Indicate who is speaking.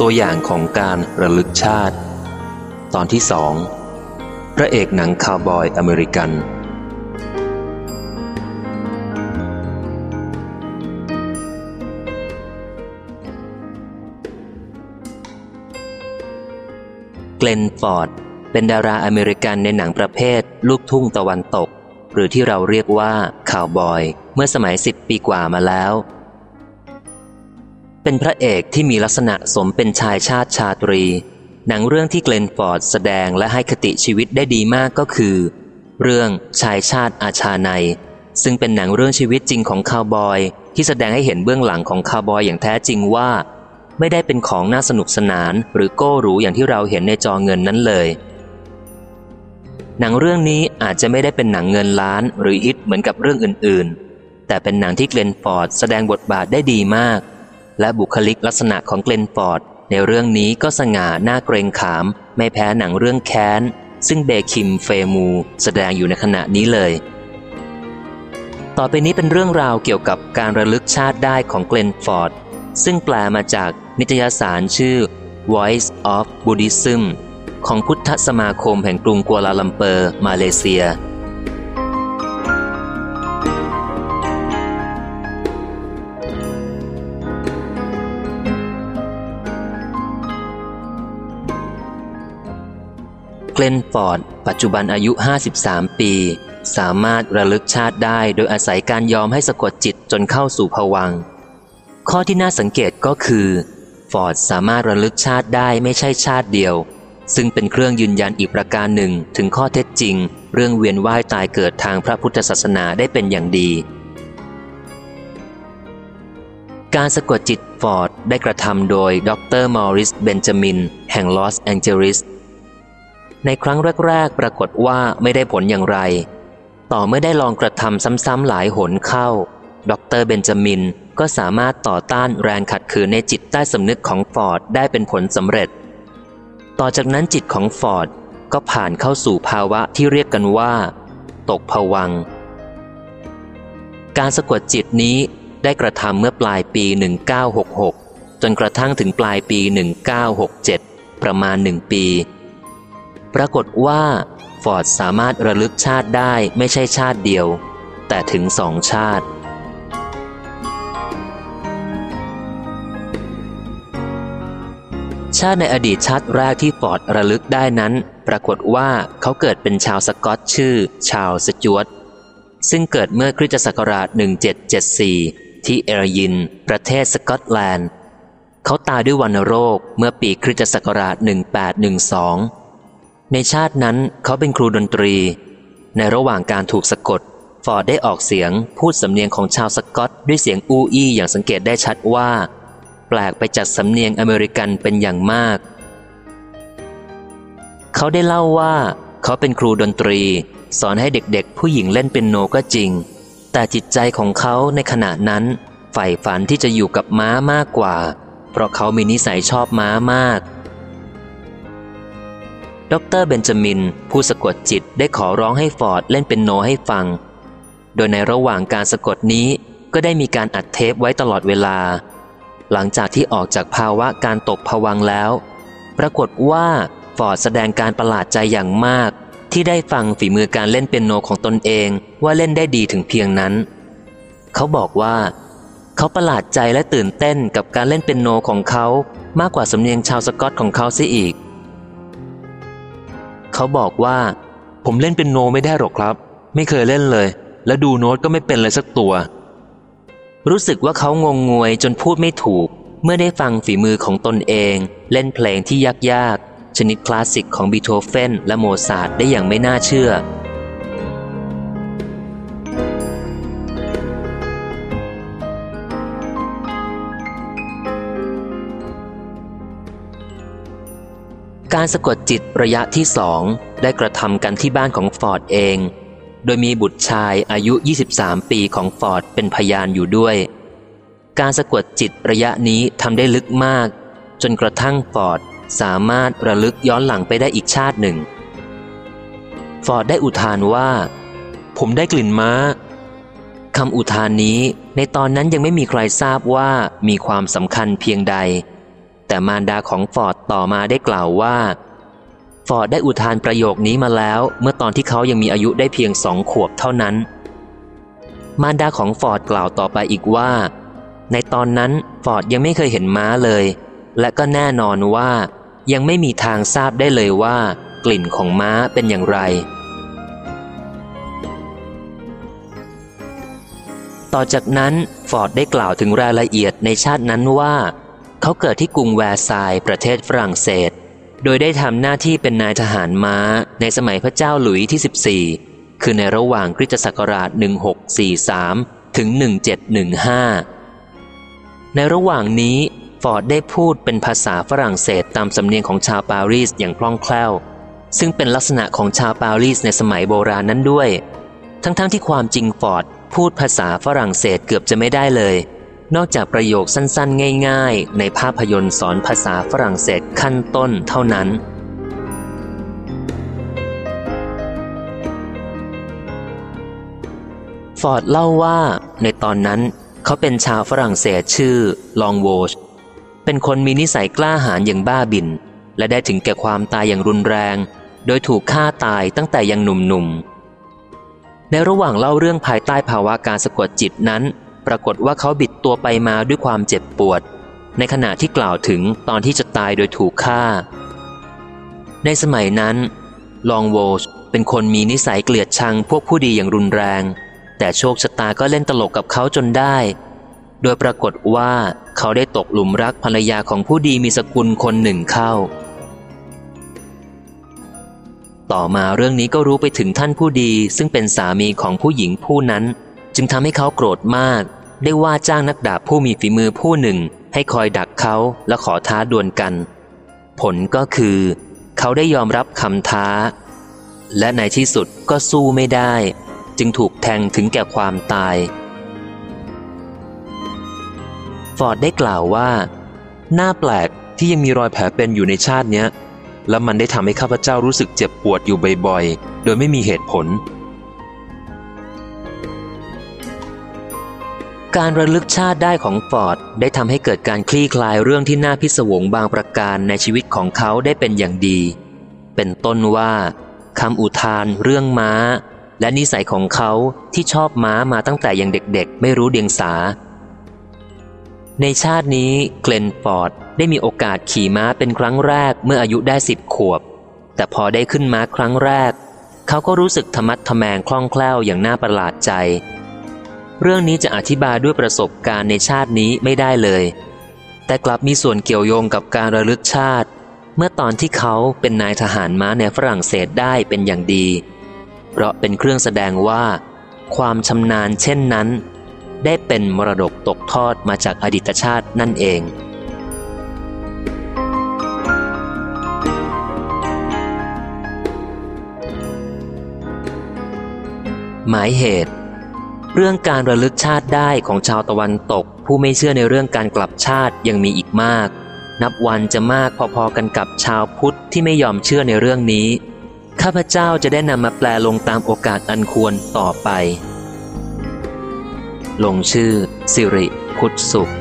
Speaker 1: ตัวอย่างของการระลึกชาติ ตอนที่สองพระเอกหนังคาวบอยอเมริกัน เกลนฟอร์ด เป็นดาราอเมริกันในหนังประเภท ลูกทุ่งตะวันตก หรือที่เราเรียกว่าข่าวบอย เมื่อสมัยสิบปีกว่ามาแล้ว เป็นพระเอกที่มีลักษณะสมเป็นชายชาติชาตรี หนังเรื่องที่เกลนฟอร์ดแสดงและให้คติชีวิตได้ดีมากก็คือ เรื่องชายชาติอาชาในซึ่งเป็นหนังเรื่องชีวิตจริงของคาวบอย ที่แสดงให้เห็นเบื้องหลังของคาวบอยอย่างแท้จริงว่า ไม่ได้เป็นของน่าสนุกสนาน หรือโก้หรูอย่างที่เราเห็นในจอเงินนั้นเลย หนังเรื่องนี้อาจจะไม่ได้เป็นหนังเงินล้านหรือฮิตเหมือนกับเรื่องออื่นๆ แต่เป็นหนังที่เกลนฟอร์ดแสดงบทบาทได้ดีมาก และบุคลิกลักษณะของเกลนฟอร์ด ในเรื่องนี้ก็สง่าน่าเกรงขาม ไม่แพ้หนังเรื่องแค้น ซึ่งเบคิมเฟมูแสดงอยู่ในขณะนี้เลย ต่อไปนี้เป็นเรื่องราวเกี่ยวกับการระลึกชาติได้ของเกลนฟอร์ด ซึ่งแปลมาจากนิตยสารชื่อ Voice of Buddhism ของพุทธสมาคมแห่งกรุงกัวลาลัมเปอร์ มาเลเซีย เกลนฟอร์ด ปัจจุบันอายุ 53 ปี สามารถระลึกชาติได้โดยอาศัยการยอมให้สะกดจิตจนเข้าสู่ภวังค์ ข้อที่น่าสังเกตก็คือ ฟอร์ดสามารถระลึกชาติได้ไม่ใช่ชาติเดียว ซึ่งเป็นเครื่องยืนยันอีกประการหนึ่งถึงข้อเท็จจริง เรื่องเวียนว่ายตายเกิดทางพระพุทธศาสนาได้เป็นอย่างดีการสะกดจิตฟอร์ดได้กระทำโดยดรมอริส เบนจามิน แห่งลอสแองเจลิส ในครั้งแรก ๆ ปรากฏว่าไม่ได้ผลอย่างไร ต่อเมื่อได้ลองกระทำซ้ำๆหลายหนเข้า ดรเบนจามินก็สามารถต่อต้านแรงขัดขืนในจิตใต้สำนึกของฟอร์ดได้เป็นผลสำเร็จ ต่อจากนั้นจิตของฟอร์ดก็ผ่านเข้าสู่ภาวะที่เรียกกันว่า ตกผวัง การสะกดจิตนี้ได้กระทำเมื่อปลายปี 1966 จนกระทั่งถึงปลายปี 1967 ประมาณหนึ่งปี ปรากฏว่าฟอร์ดสามารถระลึกชาติได้ไม่ใช่ชาติเดียว แต่ถึงสองชาติชาติในอดีตชาติแรกที่ฟอร์ดระลึกได้นั้น ปรากฏว่าเขาเกิดเป็นชาวสกอตชื่อ ชาร์ลส์สจวตซึ่งเกิดเมื่อคริสตศักราช 1774 ที่เอลยิน ประเทศสกอตแลนด์ เขาตายด้วยวัณโรคเมื่อปีคริสตศักราช 1812 ในชาตินั้นเขาเป็นครูดนตรี ในระหว่างการถูกสะกด ฟอร์ดได้ออกเสียงพูดสำเนียงของชาวสกอตด้วยเสียงอูอี้อย่างสังเกตได้ชัดว่า แปลกไปจากสำเนียงอเมริกันเป็นอย่างมาก เขาได้เล่าว่าเขาเป็นครูดนตรี สอนให้เด็กๆ ผู้หญิงเล่นเป็นโนก็จริง แต่จิตใจของเขาในขณะนั้นใฝ่ฝันที่จะอยู่กับม้ามากกว่า เพราะเขามีนิสัยชอบม้ามาก ดรเบนจามิน ผู้สะกดจิตได้ขอร้องให้ฟอร์ดเล่นเป็นโนให้ฟัง โดยในระหว่างการสะกดนี้ก็ได้มีการอัดเทปไว้ตลอดเวลา หลังจากที่ออกจากภาวะการตกผวังแล้ว ปรากฏว่าฟอร์ดแสดงการประหลาดใจอย่างมาก ที่ได้ฟังฝีมือการเล่นเปียโนของตนเองว่าเล่นได้ดีถึงเพียงนั้น เขาบอกว่าเขาประหลาดใจและตื่นเต้นกับการเล่นเปียโนของเขามากกว่าสำเนียงชาวสกอตของเขาเสียอีก เขาบอกว่า ผมเล่นเป็นโนไม่ได้หรอกครับ ไม่เคยเล่นเลย และดูโน้ตก็ไม่เป็นเลยสักตัว รู้สึกว่าเขางงงวยจนพูดไม่ถูก เมื่อได้ฟังฝีมือของตนเอง เล่นเพลงที่ยากๆชนิดคลาสสิกของบีโธเฟนและโมซาร์ทได้อย่างไม่น่าเชื่อ การสะกดจิตระยะที่สองได้กระทำกันที่บ้านของฟอร์ดเอง โดยมีบุตรชายอายุ 23 ปีของฟอร์ดเป็นพยานอยู่ด้วย การสะกดจิตระยะนี้ทำได้ลึกมาก จนกระทั่งฟอร์ดสามารถระลึกย้อนหลังไปได้อีกชาติหนึ่ง ฟอร์ดได้อุทานว่า ผมได้กลิ่นม้าคำอุทานนี้ในตอนนั้นยังไม่มีใครทราบว่ามีความสำคัญเพียงใด แต่มารดาของฟอร์ดต่อมาได้กล่าวว่า ฟอร์ดได้อุทานประโยคนี้มาแล้ว เมื่อตอนที่เขายังมีอายุได้เพียงสองขวบเท่านั้น มารดาของฟอร์ดกล่าวต่อไปอีกว่า ในตอนนั้นฟอร์ดยังไม่เคยเห็นม้าเลย และก็แน่นอนว่า ยังไม่มีทางทราบได้เลยว่า กลิ่นของม้าเป็นอย่างไรต่อจากนั้นฟอร์ดได้กล่าวถึงรายละเอียดในชาตินั้นว่า เขาเกิดที่กรุงแวร์ซายประเทศฝรั่งเศส โดยได้ทำหน้าที่เป็นนายทหารม้าในสมัยพระเจ้าหลุยที่ 14 คือในระหว่างคริสตศักราช 1643 ถึง 1715 ในระหว่างนี้ฟอร์ดได้พูดเป็นภาษาฝรั่งเศสตามสำเนียงของชาวปารีสอย่างคล่องแคล่ว ซึ่งเป็นลักษณะของชาวปารีสในสมัยโบราณนั้นด้วย ทั้งๆทที่ความจริงฟอร์ดพูดภาษาฝรั่งเศสเกือบจะไม่ได้เลย นอกจากประโยคสั้นๆ ง่าย ๆ ในภาพยนตร์สอนภาษาฝรั่งเศสขั้นต้นเท่านั้น ฟอร์ดเล่าว่าในตอนนั้นเขาเป็นชาวฝรั่งเศสชื่อลองโวชเป็นคนมีนิสัยกล้าหาญอย่างบ้าบิน และได้ถึงแก่ความตายอย่างรุนแรง โดยถูกฆ่าตายตั้งแต่ยังหนุ่มๆ ในระหว่างเล่าเรื่องภายใต้ภาวะการสะกดจิตนั้น ปรากฏว่าเขาบิดตัวไปมาด้วยความเจ็บปวด ในขณะที่กล่าวถึงตอนที่จะตายโดยถูกฆ่า ในสมัยนั้น ลองโวชเป็นคนมีนิสัยเกลียดชังพวกผู้ดีอย่างรุนแรง แต่โชคชะตาก็เล่นตลกกับเขาจนได้ โดยปรากฏว่าเขาได้ตกหลุมรักภรรยาของผู้ดีมีสกุลคนหนึ่งเข้า ต่อมาเรื่องนี้ก็รู้ไปถึงท่านผู้ดีซึ่งเป็นสามีของผู้หญิงผู้นั้น จึงทำให้เขาโกรธมาก ได้ว่าจ้างนักดาบผู้มีฝีมือผู้หนึ่ง ให้คอยดักเขาและขอท้าดวลกัน ผลก็คือ เขาได้ยอมรับคำท้า และในที่สุดก็สู้ไม่ได้ จึงถูกแทงถึงแก่ความตาย ฟอร์ดได้กล่าวว่า หน้าแปลกที่ยังมีรอยแผลเป็นอยู่ในชาติเนี้ยแล้วมันได้ทำให้ข้าพเจ้ารู้สึกเจ็บปวดอยู่บ่อยๆ โดยไม่มีเหตุผล การระลึกชาติได้ของฟอร์ดได้ทำให้เกิดการคลี่คลายเรื่องที่น่าพิศวงบางประการในชีวิตของเขาได้เป็นอย่างดี เป็นต้นว่าคำอุทานเรื่องม้า และนิสัยของเขาที่ชอบม้ามาตั้งแต่ยังเด็กๆ ไม่รู้เดียงสา ในชาตินี้เกลนฟอร์ดได้มีโอกาสขี่ม้าเป็นครั้งแรกเมื่ออายุได้สิบขวบ แต่พอได้ขึ้นม้าครั้งแรก เขาก็รู้สึกธรรมัดทแมงคล่องแคล่วอย่างน่าประหลาดใจ เรื่องนี้จะอธิบายด้วยประสบการณ์ในชาตินี้ไม่ได้เลย แต่กลับมีส่วนเกี่ยวโยงกับการระลึกชาติ เมื่อตอนที่เขาเป็นนายทหารม้าในฝรั่งเศสได้เป็นอย่างดี เพราะเป็นเครื่องแสดงว่า ความชำนาญเช่นนั้น ได้เป็นมรดกตกทอดมาจากอดีตชาตินั่นเองหมายเหตุ เรื่องการระลึกชาติได้ของชาวตะวันตก ผู้ไม่เชื่อในเรื่องการกลับชาติยังมีอีกมาก นับวันจะมากพอๆกันกับชาวพุทธที่ไม่ยอมเชื่อในเรื่องนี้ ข้าพเจ้าจะได้นำมาแปลลงตามโอกาสอันควรต่อไป ลงชื่อ สิริ พุทธสุข